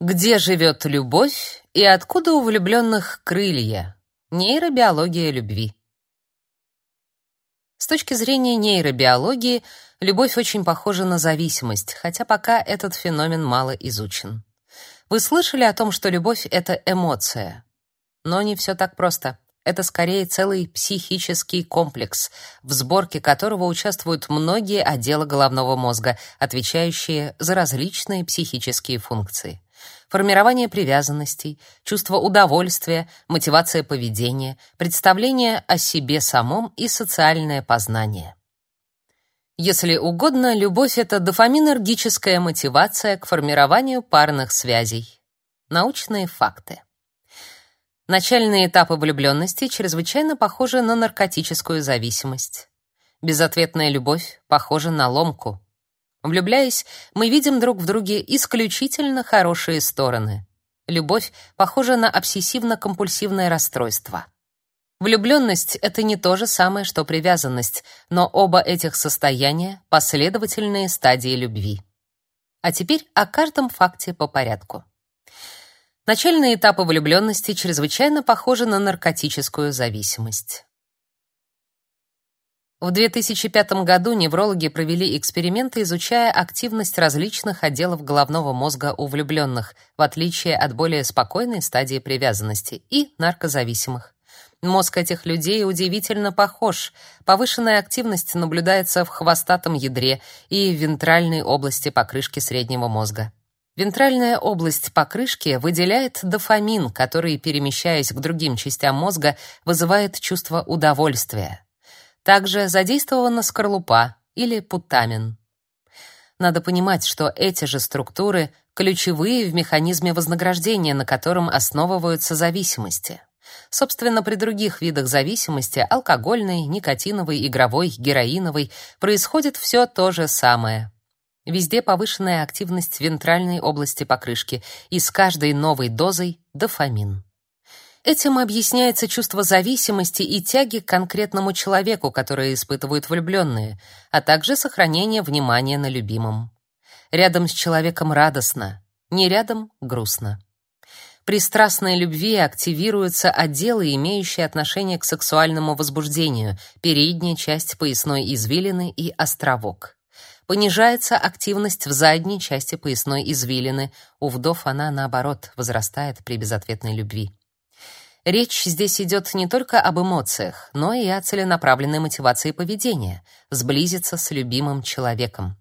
Где живет любовь и откуда у влюбленных крылья? Нейробиология любви. С точки зрения нейробиологии, любовь очень похожа на зависимость, хотя пока этот феномен мало изучен. Вы слышали о том, что любовь это эмоция? Но не все так просто. Это скорее целый психический комплекс, в сборке которого участвуют многие отделы головного мозга, отвечающие за различные психические функции. Формирование привязанностей, чувство удовольствия, мотивация поведения, представление о себе самом и социальное познание. Если угодно, любовь — это дофаминергическая мотивация к формированию парных связей. Научные факты. Начальные этапы влюбленности чрезвычайно похожи на наркотическую зависимость. Безответная любовь похожа на ломку. Влюбляясь, мы видим друг в друге исключительно хорошие стороны. Любовь похожа на обсессивно-компульсивное расстройство. Влюбленность — это не то же самое, что привязанность, но оба этих состояния — последовательные стадии любви. А теперь о каждом факте по порядку. Начальные этапы влюбленности чрезвычайно похожи на наркотическую зависимость. В 2005 году неврологи провели эксперименты, изучая активность различных отделов головного мозга у влюбленных, в отличие от более спокойной стадии привязанности, и наркозависимых. Мозг этих людей удивительно похож. Повышенная активность наблюдается в хвостатом ядре и в вентральной области покрышки среднего мозга. Вентральная область покрышки выделяет дофамин, который, перемещаясь к другим частям мозга, вызывает чувство удовольствия. Также задействована скорлупа или путамин. Надо понимать, что эти же структуры ключевые в механизме вознаграждения, на котором основываются зависимости. Собственно, при других видах зависимости алкогольной, никотиновой, игровой, героиновой происходит все то же самое. Везде повышенная активность вентральной области покрышки, и с каждой новой дозой дофамин. Этим объясняется чувство зависимости и тяги к конкретному человеку, которое испытывают влюбленные, а также сохранение внимания на любимом. Рядом с человеком радостно, не рядом грустно. При страстной любви активируются отделы, имеющие отношение к сексуальному возбуждению, передняя часть поясной извилины и островок. Понижается активность в задней части поясной извилины. У вдов она, наоборот, возрастает при безответной любви. Речь здесь идет не только об эмоциях, но и о целенаправленной мотивации поведения — сблизиться с любимым человеком.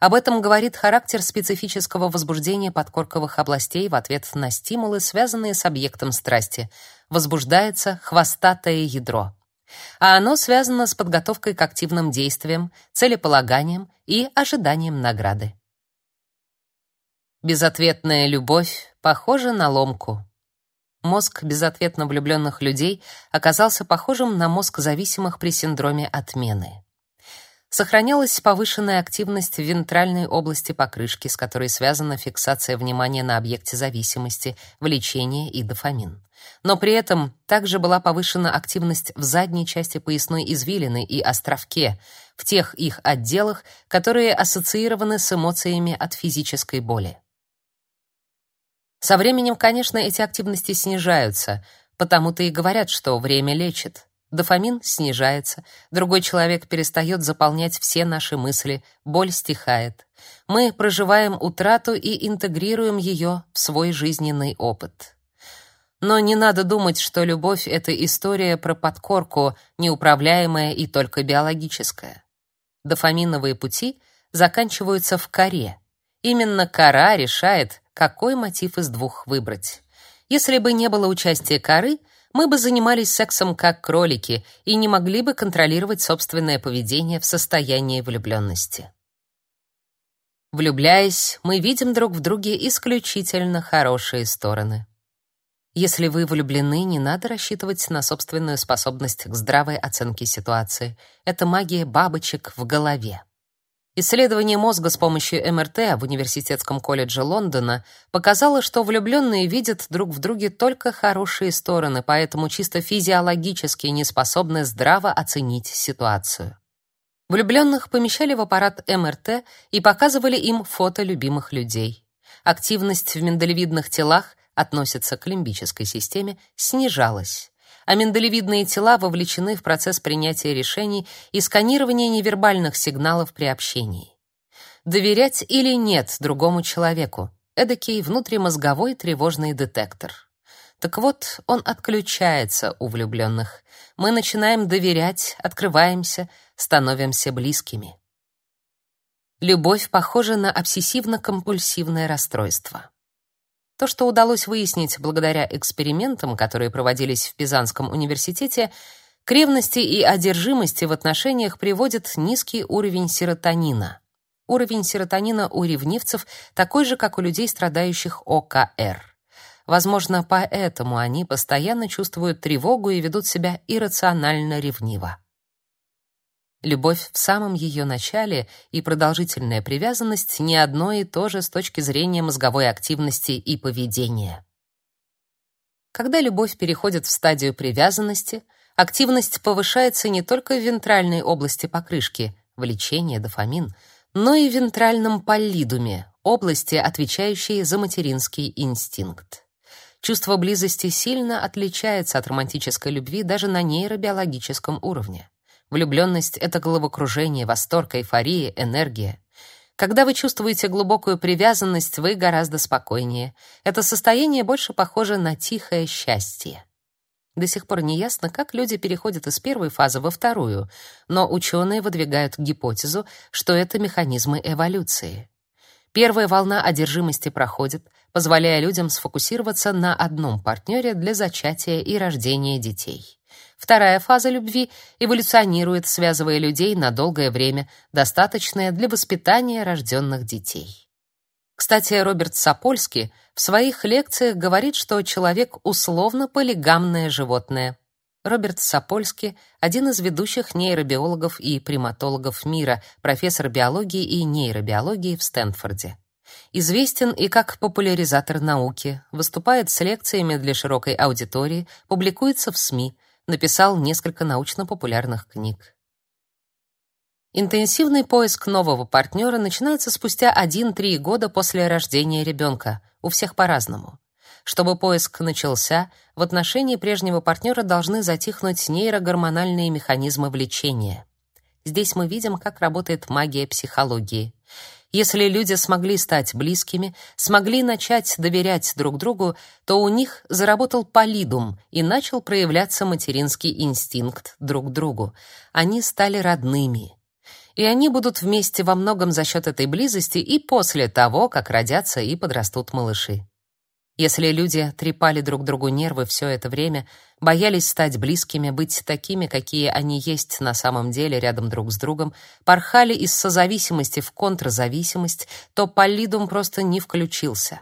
Об этом говорит характер специфического возбуждения подкорковых областей в ответ на стимулы, связанные с объектом страсти. Возбуждается хвостатое ядро а оно связано с подготовкой к активным действиям, целеполаганием и ожиданием награды. Безответная любовь похожа на ломку. Мозг безответно влюбленных людей оказался похожим на мозг зависимых при синдроме отмены. Сохранялась повышенная активность в вентральной области покрышки, с которой связана фиксация внимания на объекте зависимости, влечение и дофамин. Но при этом также была повышена активность в задней части поясной извилины и островке, в тех их отделах, которые ассоциированы с эмоциями от физической боли. Со временем, конечно, эти активности снижаются, потому-то и говорят, что время лечит. Дофамин снижается, другой человек перестает заполнять все наши мысли, боль стихает. Мы проживаем утрату и интегрируем ее в свой жизненный опыт. Но не надо думать, что любовь — это история про подкорку, неуправляемая и только биологическая. Дофаминовые пути заканчиваются в коре. Именно кора решает, какой мотив из двух выбрать. Если бы не было участия коры — мы бы занимались сексом как кролики и не могли бы контролировать собственное поведение в состоянии влюбленности. Влюбляясь, мы видим друг в друге исключительно хорошие стороны. Если вы влюблены, не надо рассчитывать на собственную способность к здравой оценке ситуации. Это магия бабочек в голове. Исследование мозга с помощью МРТ в Университетском колледже Лондона показало, что влюбленные видят друг в друге только хорошие стороны, поэтому чисто физиологически не способны здраво оценить ситуацию. Влюбленных помещали в аппарат МРТ и показывали им фото любимых людей. активность в миндалевидных телах относится к лимбической системе, снижалась. А миндалевидные тела вовлечены в процесс принятия решений и сканирования невербальных сигналов при общении. Доверять или нет другому человеку эдакий внутримозговой тревожный детектор. Так вот, он отключается у влюбленных. Мы начинаем доверять, открываемся, становимся близкими. Любовь похожа на обсессивно-компульсивное расстройство. То, что удалось выяснить благодаря экспериментам, которые проводились в Пизанском университете, к ревности и одержимости в отношениях приводит низкий уровень серотонина. Уровень серотонина у ревнивцев такой же, как у людей, страдающих ОКР. Возможно, поэтому они постоянно чувствуют тревогу и ведут себя иррационально ревниво. Любовь в самом ее начале и продолжительная привязанность не одно и то же с точки зрения мозговой активности и поведения. Когда любовь переходит в стадию привязанности, активность повышается не только в вентральной области покрышки, влечение, дофамин, но и в вентральном паллидуме, области, отвечающей за материнский инстинкт. Чувство близости сильно отличается от романтической любви даже на нейробиологическом уровне. Влюбленность — это головокружение, восторг, эйфория, энергия. Когда вы чувствуете глубокую привязанность, вы гораздо спокойнее. Это состояние больше похоже на тихое счастье. До сих пор не ясно, как люди переходят из первой фазы во вторую, но ученые выдвигают гипотезу, что это механизмы эволюции. Первая волна одержимости проходит, позволяя людям сфокусироваться на одном партнере для зачатия и рождения детей. Вторая фаза любви эволюционирует, связывая людей на долгое время, достаточное для воспитания рожденных детей. Кстати, Роберт Сапольский в своих лекциях говорит, что человек условно полигамное животное. Роберт Сапольский — один из ведущих нейробиологов и приматологов мира, профессор биологии и нейробиологии в Стэнфорде. Известен и как популяризатор науки, выступает с лекциями для широкой аудитории, публикуется в СМИ, написал несколько научно-популярных книг. Интенсивный поиск нового партнера начинается спустя 1-3 года после рождения ребенка. У всех по-разному. Чтобы поиск начался, в отношении прежнего партнера должны затихнуть нейрогормональные механизмы влечения. Здесь мы видим, как работает магия психологии. Если люди смогли стать близкими, смогли начать доверять друг другу, то у них заработал полидум и начал проявляться материнский инстинкт друг к другу. Они стали родными. И они будут вместе во многом за счет этой близости и после того, как родятся и подрастут малыши. Если люди трепали друг другу нервы все это время, боялись стать близкими, быть такими, какие они есть на самом деле рядом друг с другом, порхали из созависимости в контрзависимость, то полидум просто не включился.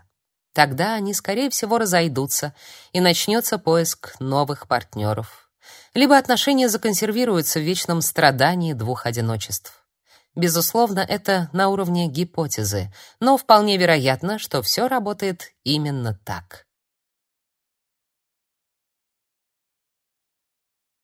Тогда они, скорее всего, разойдутся, и начнется поиск новых партнеров. Либо отношения законсервируются в вечном страдании двух одиночеств. Безусловно, это на уровне гипотезы, но вполне вероятно, что все работает именно так.